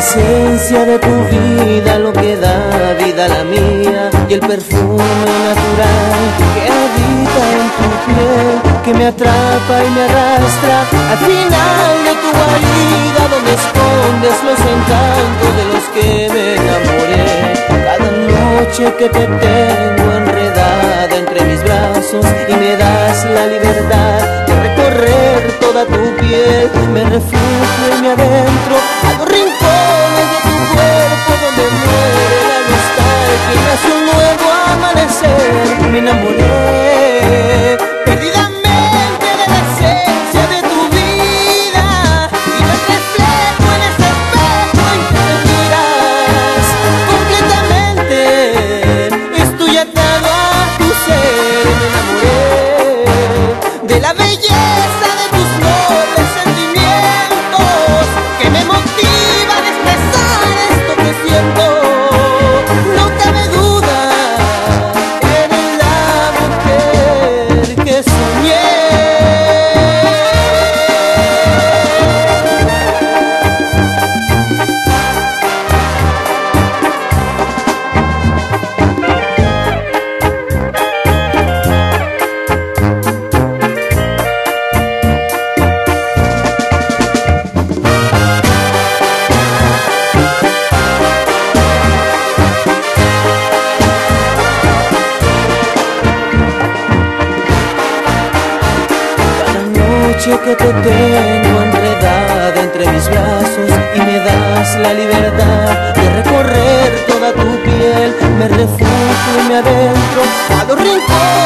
esencia de tu vida, lo que da vida a la mía, y el perfume natural que habita en tu piel, que me atrapa y me arrastra al final de tu guarida, donde escondes los encantos de los que me enamoré. Cada noche que te tengo enredada entre mis brazos y me das la libertad de recorrer toda tu piel, me refugio y me adentro enamoré perdidamente de la esencia de tu vida y me reflejo en ese espejo en que te miras completamente. Estoy atado a tu ser, me enamoré de la belleza noche que te tengo enredada entre mis brazos y me das la libertad de recorrer toda tu piel, me refugio y me adentro a los rincones